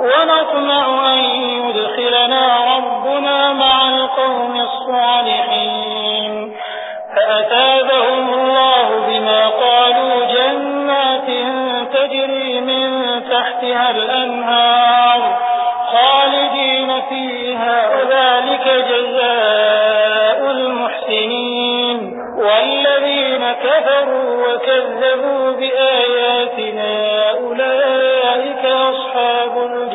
ونطمع أن يدخلنا ربنا مع القوم الصالحين. فأتابهم الله بما قالوا جنات تجري من تحتها الأنهار خالدين فيها وذلك جزاء المحسنين. والذين كفروا وكذبوا